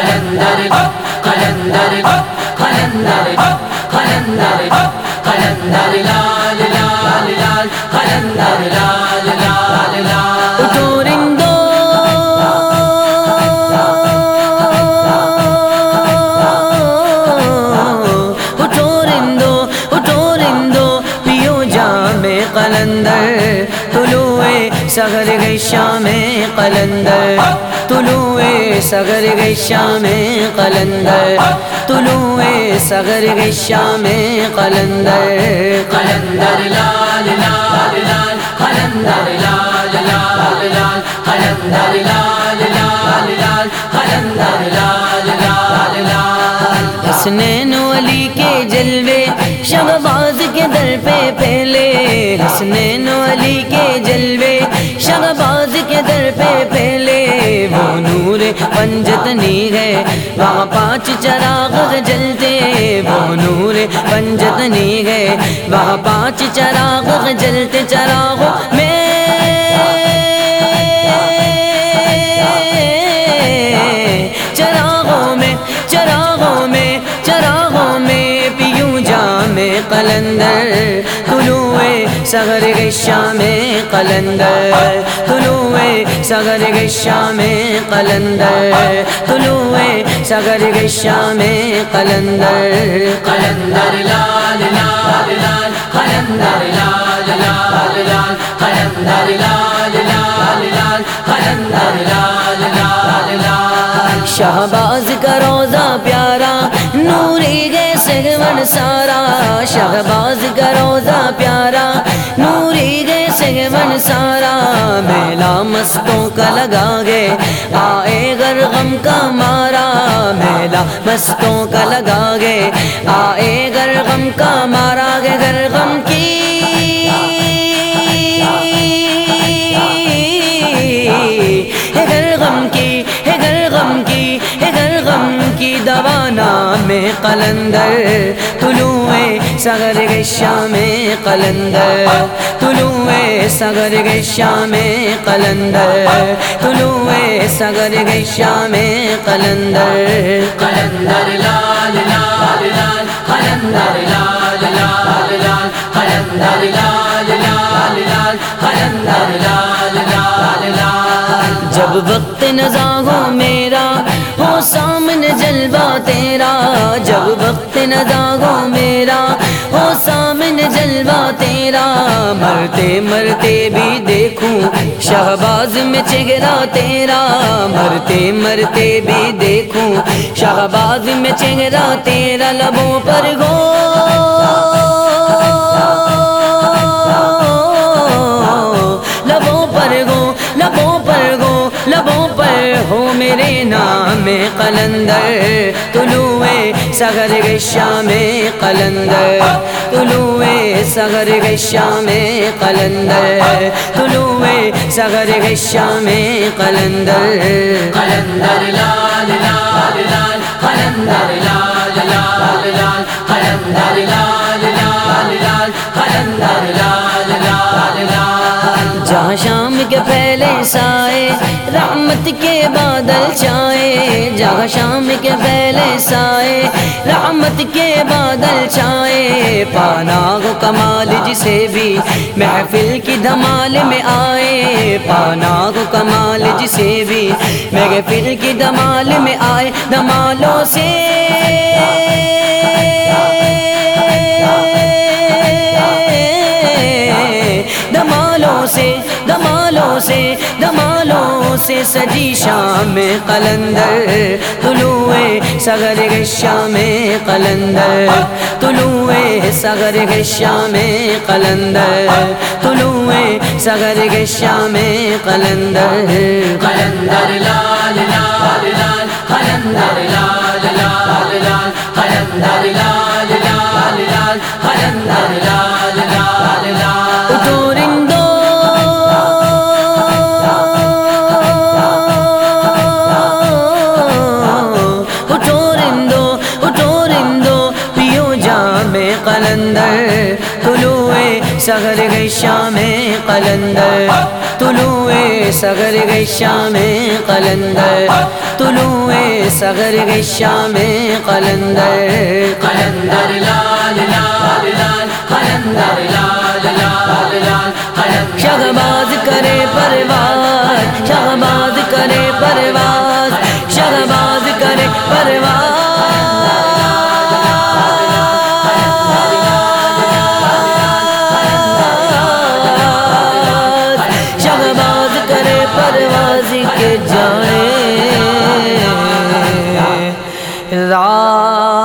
قلندر قلندر قلندر قلندر قلندر لال لال لال قلندر لال لال لال اٹھو رندو اٹھو پیو جام قلندر سگر گئی شام قلندر۔ طلوع سگر گئی شام قلندر۔ طلوع سگر گئی شام قلندر۔ قلندر لال لال لال قلندر لال لال لال قلندر لال لال لال قلندر لال لال لال۔ حسنین علی کے جلوے شہباز کے در پہ پھیلے حسنین ہے، وہاں پانچ چراغ جلتے وہ نور پنجتنی ہے۔ وہاں پانچ چراغ جلتے، چراغوں میں چراغوں میں چراغوں میں چراغوں میں پیوں جام قلندر، طلوع سگر گئی شام قلندر، طلوع سگر گئی شام قلندر، طلوع سگر گئی شام قلندر قلندر لال لال لال قلندر لال لال لال قلندر لال لال لال قلندر لال لال لال شہباز کا روزہ پیارا نوری گے سگمن سارا۔ شہباز کا روزہ پیارا مستوں کا لگا گے۔ آئے گر غم کا مارا میلا مستوں کا لگا گے۔ آئے گر غم کا مارا گے گر غم قلندر طلوع سگر گئی شام قلندر طلوع سگر گئی شام قلندر طلوع سگر گئی شام قلندر۔ قلندر لال لال لال قلندر لال لال لال قلندر لال لال لال قلندر لال لال لال۔ جب وقت نزا ہو میرا ہو جلوہ تیرا، جب وقت نداغو میرا۔ ہو سامنے جلوہ تیرا، مرتے مرتے بھی دیکھوں۔ شہباز میں چہرہ تیرا، مرتے مرتے بھی دیکھوں۔ شہباز میں چہرہ تیرا، لبوں پر گو قلندر طلوع سگر گئی شام قلندر طلوع سگر گئی شام قلندر طلوع سگر گئی شام قلندر۔ قلندر لال لال لال قلندر لال لال لال قلندر لال لال لال قلندر لال لال لال۔ جہاں شام کے پہلے سائے رحمت کے بادل چھائے جہاں شام کے پہلے سائے رحمت کے بادل چھائے۔ پانا گو کمال جسے بھی محفل کی دھمال میں آئے۔ پانا گو کمال جسے بھی محفل کی دھمال میں آئے۔ دھمالوں سے دمالوں سے دمالوں سے دمالوں سے سجی شام قلندر، طلوع سگر گئی شام قلندر، طلوع سگر گئی شام قلندر، طلوع سگر گئی شام قلندر۔ قلندر لال قلندر، طلوع سغر گئی شام قلندر، طلوع سغر گئی شام قلندر، طلوع سغر گئی شام قلندر قلندر لال لال لال، قلندر لال۔ راہ